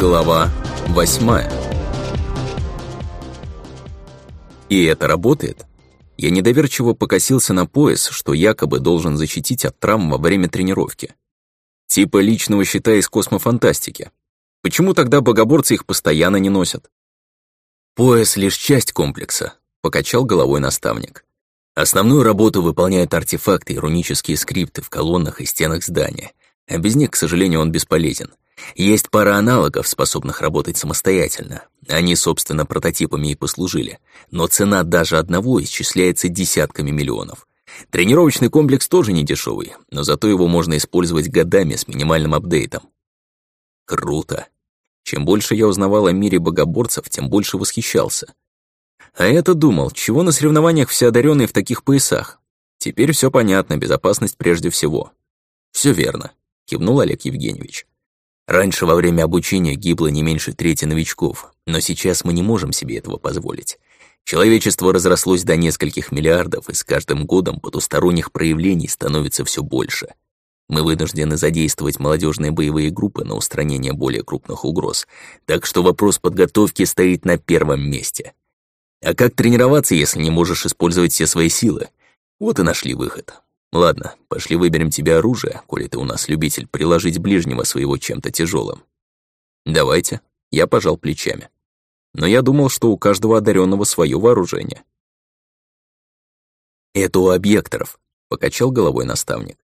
Глава восьмая. И это работает? Я недоверчиво покосился на пояс, что якобы должен защитить от травм во время тренировки. Типа личного щита из космофантастики. Почему тогда богоборцы их постоянно не носят? Пояс — лишь часть комплекса, покачал головой наставник. Основную работу выполняют артефакты и рунические скрипты в колоннах и стенах здания, а без них, к сожалению, он бесполезен. Есть пара аналогов, способных работать самостоятельно. Они, собственно, прототипами и послужили. Но цена даже одного исчисляется десятками миллионов. Тренировочный комплекс тоже не дешевый, но зато его можно использовать годами с минимальным апдейтом. Круто. Чем больше я узнавал о мире богоборцев, тем больше восхищался. А это думал, чего на соревнованиях все одаренные в таких поясах? Теперь все понятно, безопасность прежде всего. Все верно, кивнул Олег Евгеньевич. Раньше во время обучения гибло не меньше трети новичков, но сейчас мы не можем себе этого позволить. Человечество разрослось до нескольких миллиардов, и с каждым годом потусторонних проявлений становится все больше. Мы вынуждены задействовать молодежные боевые группы на устранение более крупных угроз, так что вопрос подготовки стоит на первом месте. А как тренироваться, если не можешь использовать все свои силы? Вот и нашли выход. Ладно, пошли выберем тебе оружие, коли ты у нас любитель приложить ближнего своего чем-то тяжелым. Давайте. Я пожал плечами. Но я думал, что у каждого одаренного свое вооружение. Это у объекторов, покачал головой наставник.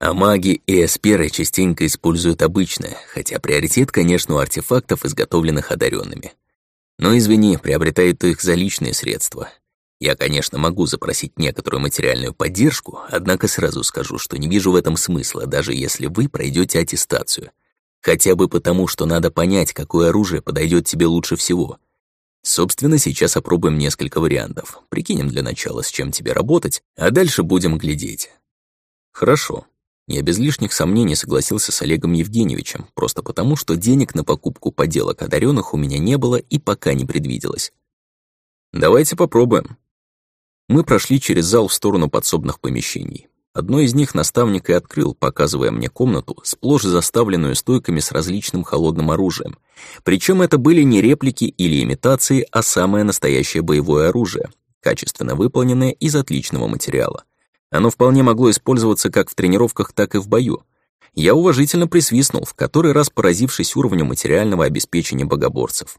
А маги и эсперы частенько используют обычное, хотя приоритет, конечно, у артефактов, изготовленных одаренными. Но, извини, приобретают их за личные средства, я, конечно, могу запросить некоторую материальную поддержку, однако сразу скажу, что не вижу в этом смысла, даже если вы пройдете аттестацию. Хотя бы потому, что надо понять, какое оружие подойдет тебе лучше всего. Собственно, сейчас опробуем несколько вариантов. Прикинем для начала, с чем тебе работать, а дальше будем глядеть. Хорошо. Я без лишних сомнений согласился с Олегом Евгеньевичем, просто потому, что денег на покупку поделок одаренных у меня не было и пока не предвиделось. Давайте попробуем. Мы прошли через зал в сторону подсобных помещений. Одно из них наставник и открыл, показывая мне комнату, сплошь заставленную стойками с различным холодным оружием. Причем это были не реплики или имитации, а самое настоящее боевое оружие, качественно выполненное из отличного материала. Оно вполне могло использоваться как в тренировках, так и в бою. Я уважительно присвистнул, в который раз поразившись уровню материального обеспечения богоборцев.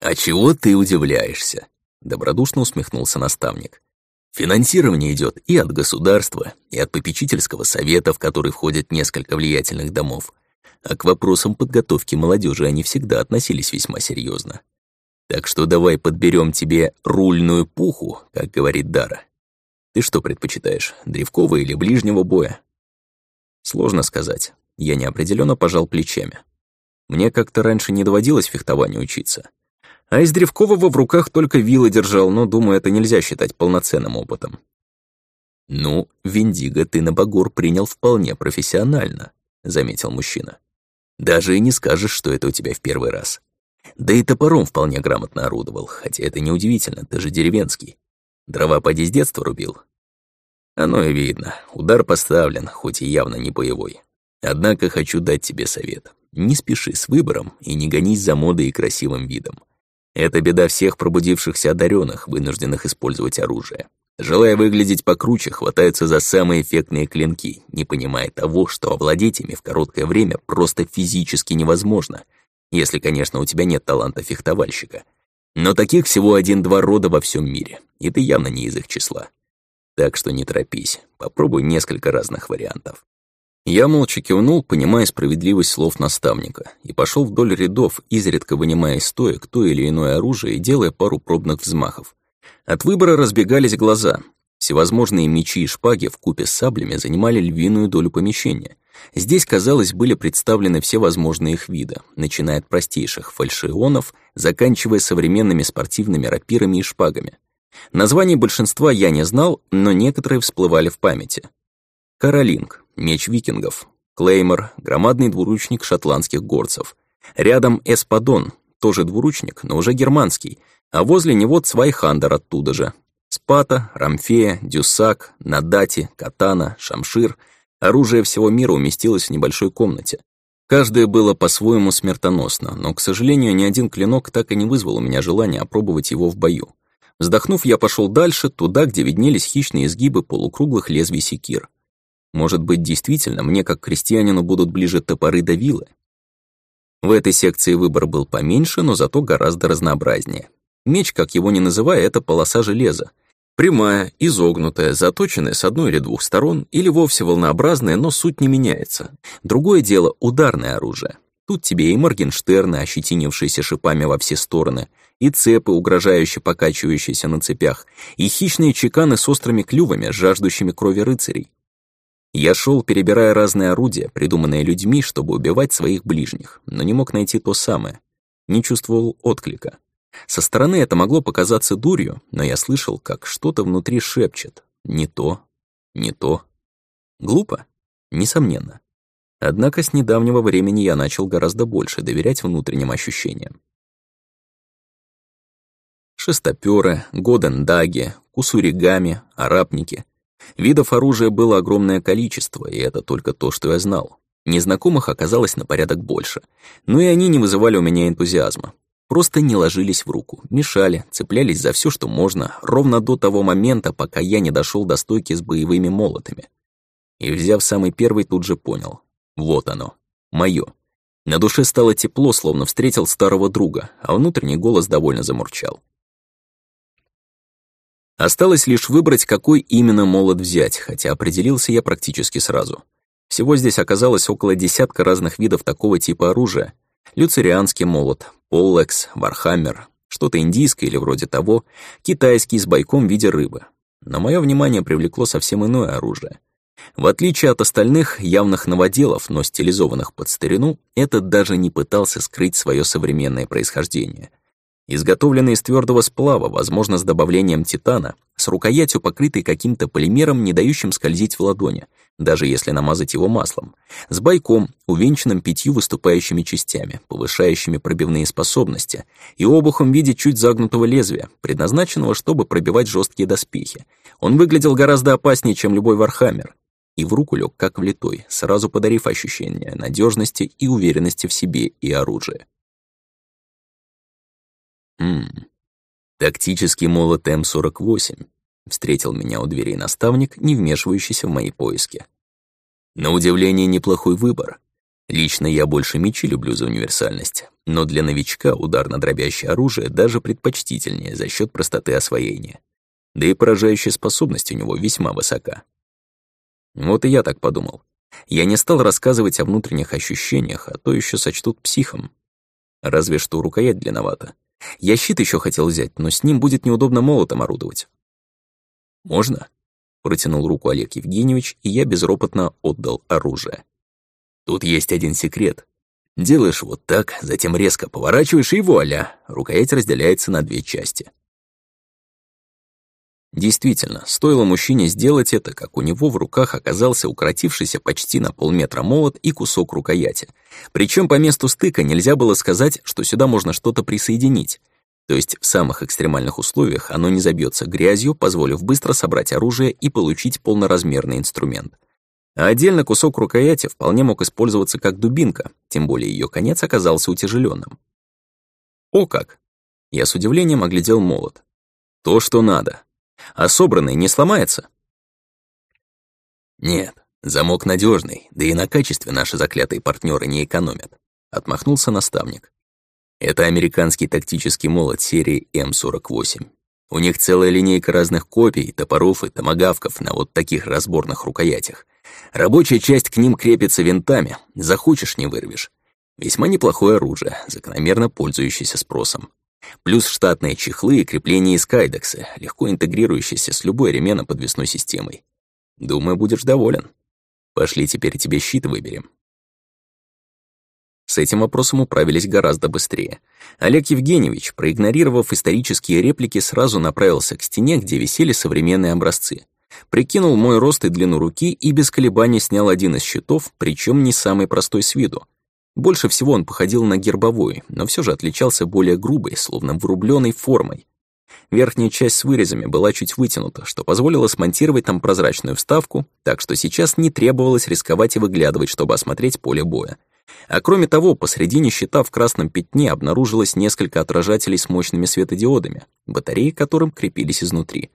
«А чего ты удивляешься?» Добродушно усмехнулся наставник. Финансирование идет и от государства, и от попечительского совета, в который входят несколько влиятельных домов. А к вопросам подготовки молодежи они всегда относились весьма серьезно. Так что давай подберем тебе рульную пуху, как говорит Дара. Ты что предпочитаешь, древкового или ближнего боя? Сложно сказать. Я неопределенно пожал плечами. Мне как-то раньше не доводилось фехтованию учиться. А из Древкового в руках только вилы держал, но, думаю, это нельзя считать полноценным опытом. «Ну, Виндиго ты на Багор принял вполне профессионально», — заметил мужчина. «Даже и не скажешь, что это у тебя в первый раз. Да и топором вполне грамотно орудовал, хотя это неудивительно, ты же деревенский. Дрова поди с детства рубил». Оно и видно, удар поставлен, хоть и явно не боевой. Однако хочу дать тебе совет. Не спеши с выбором и не гонись за модой и красивым видом. Это беда всех пробудившихся одаренных, вынужденных использовать оружие. Желая выглядеть покруче, хватаются за самые эффектные клинки, не понимая того, что овладеть ими в короткое время просто физически невозможно, если, конечно, у тебя нет таланта фехтовальщика. Но таких всего один-два рода во всем мире, и ты явно не из их числа. Так что не торопись, попробуй несколько разных вариантов. Я молча кивнул, понимая справедливость слов наставника, и пошел вдоль рядов, изредка вынимая из стоек то или иное оружие и делая пару пробных взмахов. От выбора разбегались глаза. Всевозможные мечи и шпаги в купе с саблями занимали львиную долю помещения. Здесь, казалось, были представлены все возможные их виды, начиная от простейших фальшионов, заканчивая современными спортивными рапирами и шпагами. Названий большинства я не знал, но некоторые всплывали в памяти. Каролинг, меч викингов, клеймор, громадный двуручник шотландских горцев. Рядом эспадон, тоже двуручник, но уже германский, а возле него цвайхандер оттуда же. Спата, рамфея, дюсак, нодати, катана, шамшир. Оружие всего мира уместилось в небольшой комнате. Каждое было по-своему смертоносно, но, к сожалению, ни один клинок так и не вызвал у меня желания опробовать его в бою. Вздохнув, я пошел дальше, туда, где виднелись хищные изгибы полукруглых лезвий секир. Может быть, действительно, мне, как крестьянину, будут ближе топоры до вилы? В этой секции выбор был поменьше, но зато гораздо разнообразнее. Меч, как его ни называя, это полоса железа. Прямая, изогнутая, заточенная с одной или двух сторон, или вовсе волнообразная, но суть не меняется. Другое дело — ударное оружие. Тут тебе и Моргенштерны, ощетинившиеся шипами во все стороны, и цепы, угрожающе покачивающиеся на цепях, и хищные чеканы с острыми клювами, жаждущими крови рыцарей. Я шел, перебирая разные орудия, придуманные людьми, чтобы убивать своих ближних, но не мог найти то самое. Не чувствовал отклика. Со стороны это могло показаться дурью, но я слышал, как что-то внутри шепчет. Не то, не то. Глупо? Несомненно. Однако с недавнего времени я начал гораздо больше доверять внутренним ощущениям. Шестопёры, годендаги, кусуригами, арабники. Видов оружия было огромное количество, и это только то, что я знал. Незнакомых оказалось на порядок больше, но и они не вызывали у меня энтузиазма. Просто не ложились в руку, мешали, цеплялись за все, что можно, ровно до того момента, пока я не дошел до стойки с боевыми молотами. И, взяв самый первый, тут же понял. Вот оно. Моё. На душе стало тепло, словно встретил старого друга, а внутренний голос довольно замурчал. Осталось лишь выбрать, какой именно молот взять, хотя определился я практически сразу. Всего здесь оказалось около десятка разных видов такого типа оружия, люцерианский молот, поллекс, вархаммер, что-то индийское или вроде того, китайский с бойком в виде рыбы. Но мое внимание привлекло совсем иное оружие. В отличие от остальных явных новоделов, но стилизованных под старину, этот даже не пытался скрыть свое современное происхождение — изготовленный из твердого сплава, возможно, с добавлением титана, с рукоятью, покрытой каким-то полимером, не дающим скользить в ладони, даже если намазать его маслом, с бойком, увенчанным пятью выступающими частями, повышающими пробивные способности, и обухом в виде чуть загнутого лезвия, предназначенного, чтобы пробивать жесткие доспехи. Он выглядел гораздо опаснее, чем любой вархаммер, и в руку лег как влитой, сразу подарив ощущение надежности и уверенности в себе и оружии. Ммм, тактический молот М-48. Встретил меня у дверей наставник, не вмешивающийся в мои поиски. На удивление, неплохой выбор. Лично я больше мечи люблю за универсальность, но для новичка ударно-дробящее оружие даже предпочтительнее за счет простоты освоения. Да и поражающая способность у него весьма высока. Вот и я так подумал. Я не стал рассказывать о внутренних ощущениях, а то еще сочтут психом. Разве что рукоять длинновата. Я щит еще хотел взять, но с ним будет неудобно молотом орудовать. «Можно?» — протянул руку Олег Евгеньевич, и я безропотно отдал оружие. «Тут есть один секрет. Делаешь вот так, затем резко поворачиваешь, и вуаля, рукоять разделяется на две части». Действительно, стоило мужчине сделать это, как у него в руках оказался укоротившийся почти на полметра молот и кусок рукояти. Причем по месту стыка нельзя было сказать, что сюда можно что-то присоединить. То есть в самых экстремальных условиях оно не забьется грязью, позволив быстро собрать оружие и получить полноразмерный инструмент. А отдельно кусок рукояти вполне мог использоваться как дубинка, тем более ее конец оказался утяжеленным. О как! Я с удивлением оглядел молот. То, что надо. А собранный не сломается? Нет, замок надежный, да и на качестве наши заклятые партнеры не экономят. Отмахнулся наставник. Это американский тактический молот серии М48. У них целая линейка разных копий, топоров и томагавков на вот таких разборных рукоятях. Рабочая часть к ним крепится винтами, захочешь — не вырвешь. Весьма неплохое оружие, закономерно пользующееся спросом. Плюс штатные чехлы и крепления из кайдекса, легко интегрирующиеся с любой ременно-подвесной системой. Думаю, будешь доволен. Пошли теперь тебе щит выберем. С этим вопросом управились гораздо быстрее. Олег Евгеньевич, проигнорировав исторические реплики, сразу направился к стене, где висели современные образцы. Прикинул мой рост и длину руки и без колебаний снял один из щитов, причем не самый простой с виду. Больше всего он походил на гербовой, но все же отличался более грубой, словно врубленной формой. Верхняя часть с вырезами была чуть вытянута, что позволило смонтировать там прозрачную вставку, так что сейчас не требовалось рисковать и выглядывать, чтобы осмотреть поле боя. А кроме того, посредине щита в красном пятне обнаружилось несколько отражателей с мощными светодиодами, батареи которым крепились изнутри.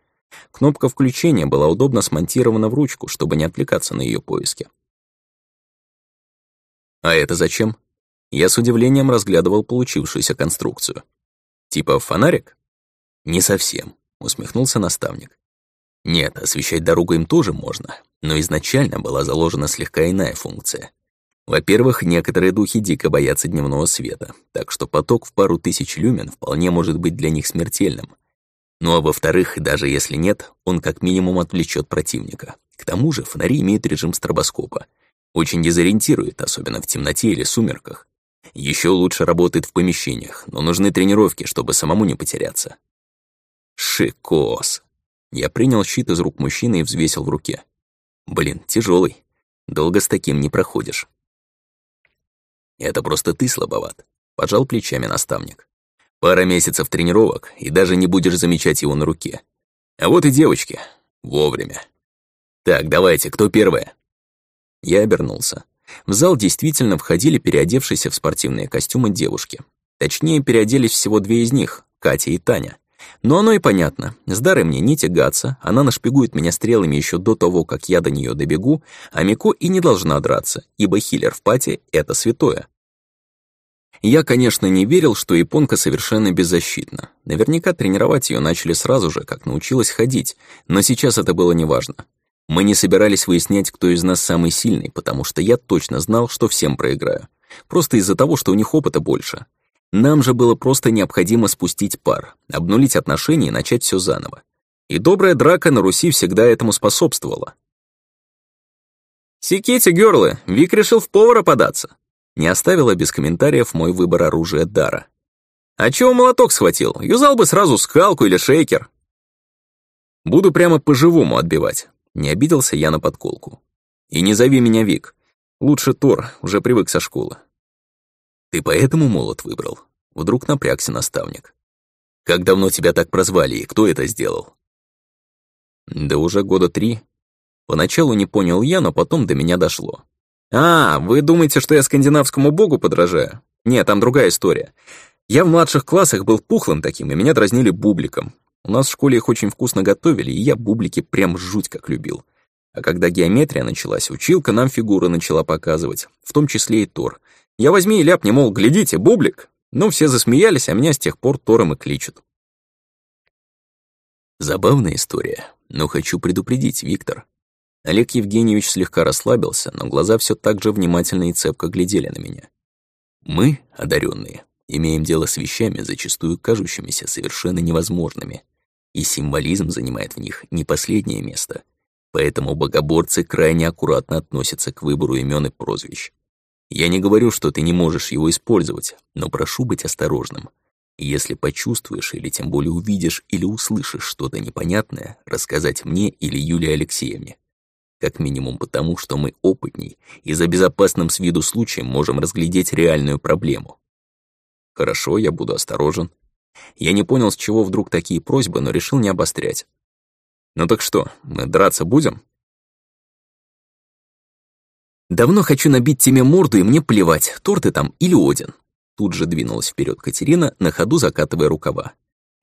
Кнопка включения была удобно смонтирована в ручку, чтобы не отвлекаться на ее поиски. А это зачем? Я с удивлением разглядывал получившуюся конструкцию. Типа фонарик? Не совсем, усмехнулся наставник. Нет, освещать дорогу им тоже можно, но изначально была заложена слегка иная функция. Во-первых, некоторые духи дико боятся дневного света, так что поток в пару тысяч люмен вполне может быть для них смертельным. Ну а во-вторых, даже если нет, он как минимум отвлечет противника. К тому же фонари имеют режим стробоскопа. Очень дезориентирует, особенно в темноте или сумерках. Еще лучше работает в помещениях, но нужны тренировки, чтобы самому не потеряться. Шикос. Я принял щит из рук мужчины и взвесил в руке. Блин, тяжелый. Долго с таким не проходишь. Это просто ты слабоват, пожал плечами наставник. Пара месяцев тренировок, и даже не будешь замечать его на руке. А вот и девочки. Вовремя. Так, давайте, кто первая? Я обернулся. В зал действительно входили переодевшиеся в спортивные костюмы девушки. Точнее, переоделись всего две из них, Катя и Таня. Но оно и понятно. С Дарой мне не тягаться, она нашпигует меня стрелами еще до того, как я до нее добегу, а Мико и не должна драться, ибо хиллер в пати — это святое. Я, конечно, не верил, что японка совершенно беззащитна. Наверняка тренировать ее начали сразу же, как научилась ходить, но сейчас это было неважно. Мы не собирались выяснять, кто из нас самый сильный, потому что я точно знал, что всем проиграю. Просто из-за того, что у них опыта больше. Нам же было просто необходимо спустить пар, обнулить отношения и начать все заново. И добрая драка на Руси всегда этому способствовала. «Секите, гёрлы, Вик решил в повара податься!» Не оставила без комментариев мой выбор оружия Дара. «А чего молоток схватил? Юзал бы сразу скалку или шейкер!» «Буду прямо по-живому отбивать», — не обиделся я на подколку. «И не зови меня Вик. Лучше Тор, уже привык со школы. Ты поэтому молот выбрал? Вдруг напрягся наставник. Как давно тебя так прозвали и кто это сделал? Да уже года три. Поначалу не понял я, но потом до меня дошло. А, вы думаете, что я скандинавскому богу подражаю? Нет, там другая история. Я в младших классах был пухлым таким, и меня дразнили бубликом. У нас в школе их очень вкусно готовили, и я бублики прям жуть как любил. А когда геометрия началась, училка нам фигуры начала показывать, в том числе и Тор. Я возьми и ляпни, мол, глядите, бублик. Ну, все засмеялись, а меня с тех пор Тором и кличут. Забавная история, но хочу предупредить, Виктор. Олег Евгеньевич слегка расслабился, но глаза все так же внимательно и цепко глядели на меня. Мы, одаренные, имеем дело с вещами, зачастую кажущимися совершенно невозможными, и символизм занимает в них не последнее место. Поэтому богоборцы крайне аккуратно относятся к выбору имен и прозвищ. Я не говорю, что ты не можешь его использовать, но прошу быть осторожным. Если почувствуешь или тем более увидишь или услышишь что-то непонятное, рассказать мне или Юлии Алексеевне. Как минимум потому, что мы опытней и за безопасным с виду случаем можем разглядеть реальную проблему. Хорошо, я буду осторожен. Я не понял, с чего вдруг такие просьбы, но решил не обострять. Ну так что, мы драться будем? «Давно хочу набить тебе морду, и мне плевать, Тор ты там или Один». Тут же двинулась вперед Катерина, на ходу закатывая рукава.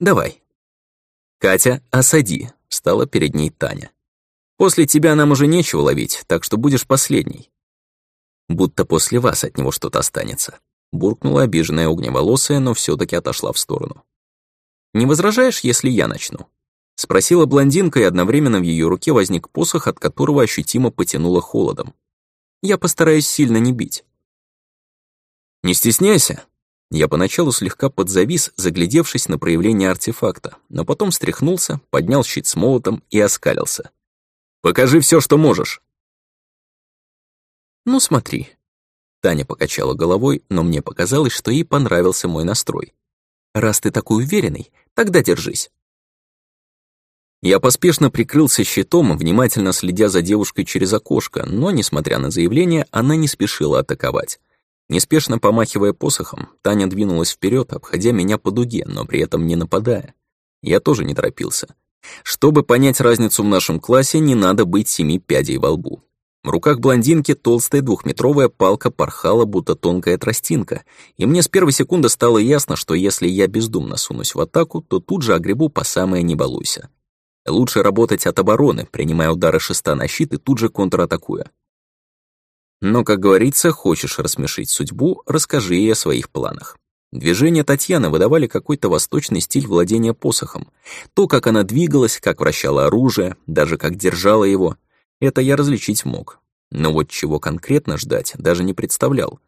«Давай». «Катя, осади», — стала перед ней Таня. «После тебя нам уже нечего ловить, так что будешь последней». «Будто после вас от него что-то останется», — буркнула обиженная огневолосая, но все таки отошла в сторону. «Не возражаешь, если я начну?» Спросила блондинка, и одновременно в ее руке возник посох, от которого ощутимо потянуло холодом. Я постараюсь сильно не бить». «Не стесняйся». Я поначалу слегка подзавис, заглядевшись на проявление артефакта, но потом встряхнулся, поднял щит с молотом и оскалился. «Покажи все, что можешь». «Ну, смотри». Таня покачала головой, но мне показалось, что ей понравился мой настрой. «Раз ты такой уверенный, тогда держись». Я поспешно прикрылся щитом, внимательно следя за девушкой через окошко, но, несмотря на заявление, она не спешила атаковать. Неспешно помахивая посохом, Таня двинулась вперед, обходя меня по дуге, но при этом не нападая. Я тоже не торопился. Чтобы понять разницу в нашем классе, не надо быть семи пядей во лбу. В руках блондинки толстая двухметровая палка порхала, будто тонкая тростинка, и мне с первой секунды стало ясно, что если я бездумно сунусь в атаку, то тут же огребу по самое не балуйся. Лучше работать от обороны, принимая удары шеста на щит и тут же контратакуя. Но, как говорится, хочешь рассмешить судьбу, расскажи ей о своих планах. Движения Татьяны выдавали какой-то восточный стиль владения посохом. То, как она двигалась, как вращала оружие, даже как держала его, это я различить мог. Но вот чего конкретно ждать, даже не представлял.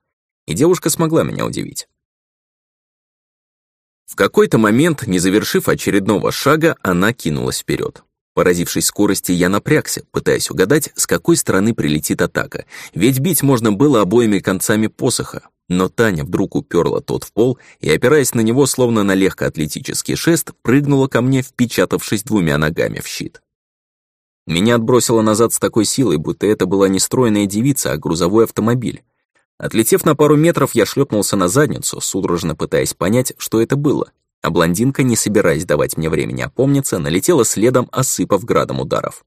И девушка смогла меня удивить. В какой-то момент, не завершив очередного шага, она кинулась вперед. Поразившись скорости, я напрягся, пытаясь угадать, с какой стороны прилетит атака, ведь бить можно было обоими концами посоха. Но Таня вдруг уперла тот в пол и, опираясь на него, словно на легкоатлетический шест, прыгнула ко мне, впечатавшись двумя ногами в щит. Меня отбросило назад с такой силой, будто это была не стройная девица, а грузовой автомобиль. Отлетев на пару метров, я шлепнулся на задницу, судорожно пытаясь понять, что это было. А блондинка, не собираясь давать мне времени опомниться, налетела следом, осыпав градом ударов.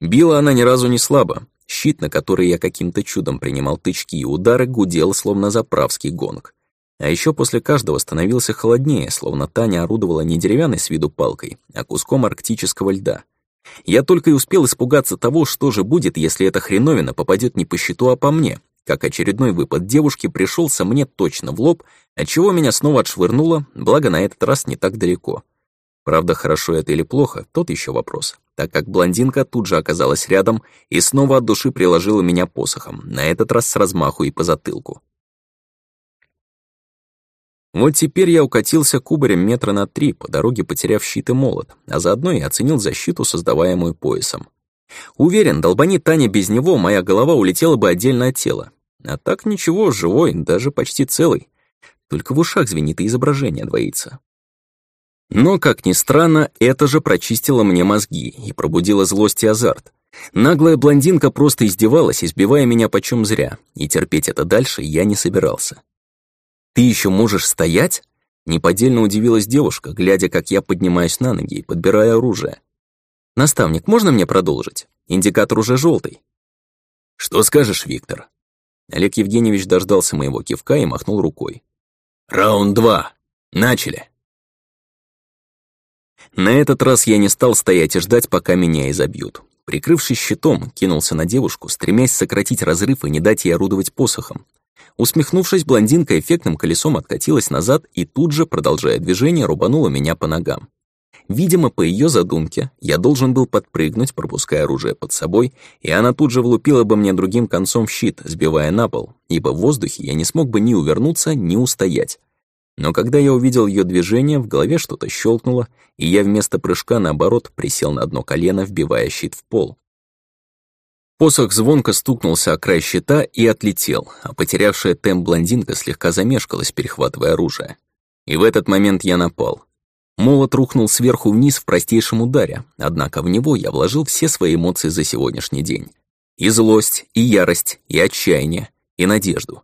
Била она ни разу не слабо. Щит, на который я каким-то чудом принимал тычки и удары, гудел, словно заправский гонг. А еще после каждого становился холоднее, словно Таня орудовала не деревянной с виду палкой, а куском арктического льда. Я только и успел испугаться того, что же будет, если эта хреновина попадет не по щиту, а по мне, как очередной выпад девушки пришелся мне точно в лоб, отчего меня снова отшвырнуло, благо на этот раз не так далеко. Правда, хорошо это или плохо, тот еще вопрос, так как блондинка тут же оказалась рядом и снова от души приложила меня посохом, на этот раз с размаху и по затылку. Вот теперь я укатился кубарем метра на три, по дороге потеряв щит и молот, а заодно и оценил защиту, создаваемую поясом. Уверен, долбани Таня без него, моя голова улетела бы отдельно от тела. А так ничего, живой, даже почти целый. Только в ушах звенит и изображение двоится. Но, как ни странно, это же прочистило мне мозги и пробудило злость и азарт. Наглая блондинка просто издевалась, избивая меня почем зря, и терпеть это дальше я не собирался. «Ты еще можешь стоять?» Неподдельно удивилась девушка, глядя, как я поднимаюсь на ноги и подбирая оружие. «Наставник, можно мне продолжить? Индикатор уже желтый». «Что скажешь, Виктор?» Олег Евгеньевич дождался моего кивка и махнул рукой. «Раунд два. Начали!» На этот раз я не стал стоять и ждать, пока меня изобьют. Прикрывшись щитом, кинулся на девушку, стремясь сократить разрыв и не дать ей орудовать посохом. Усмехнувшись, блондинка эффектным колесом откатилась назад и тут же, продолжая движение, рубанула меня по ногам. Видимо, по ее задумке, я должен был подпрыгнуть, пропуская оружие под собой, и она тут же влупила бы мне другим концом щит, сбивая на пол, ибо в воздухе я не смог бы ни увернуться, ни устоять. Но когда я увидел ее движение, в голове что-то щелкнуло, и я вместо прыжка, наоборот, присел на одно колено, вбивая щит в пол. Посох звонко стукнулся о край щита и отлетел, а потерявшая темп блондинка слегка замешкалась, перехватывая оружие. И в этот момент я напал. Молот рухнул сверху вниз в простейшем ударе, однако в него я вложил все свои эмоции за сегодняшний день. И злость, и ярость, и отчаяние, и надежду.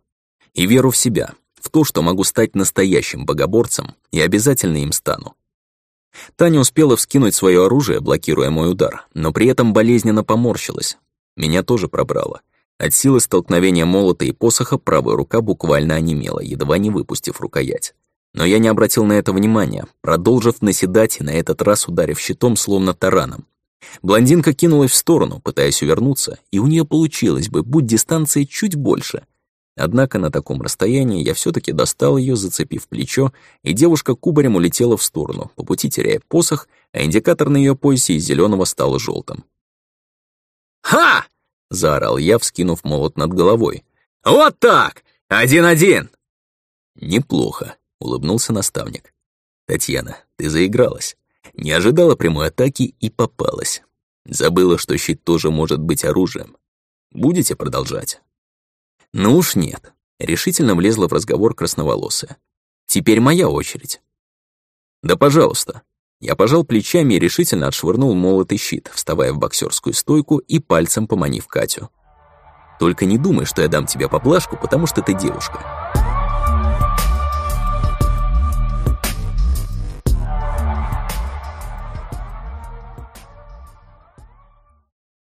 И веру в себя, в то, что могу стать настоящим богоборцем, и обязательно им стану. Таня успела вскинуть свое оружие, блокируя мой удар, но при этом болезненно поморщилась, меня тоже пробрало. От силы столкновения молота и посоха правая рука буквально онемела, едва не выпустив рукоять. Но я не обратил на это внимания, продолжив наседать и на этот раз ударив щитом, словно тараном. Блондинка кинулась в сторону, пытаясь увернуться, и у нее получилось бы, будь дистанция чуть больше. Однако на таком расстоянии я все таки достал ее, зацепив плечо, и девушка кубарем улетела в сторону, по пути теряя посох, а индикатор на ее поясе из зеленого стал желтым. «Ха!» — заорал я, вскинув молот над головой. «Вот так! Один-один!» «Неплохо», — улыбнулся наставник. «Татьяна, ты заигралась. Не ожидала прямой атаки и попалась. Забыла, что щит тоже может быть оружием. Будете продолжать?» «Ну уж нет», — решительно влезла в разговор красноволосая. «Теперь моя очередь». «Да пожалуйста», я пожал плечами и решительно отшвырнул молотый щит, вставая в боксерскую стойку и пальцем поманив Катю. «Только не думай, что я дам тебе поблажку, потому что ты девушка.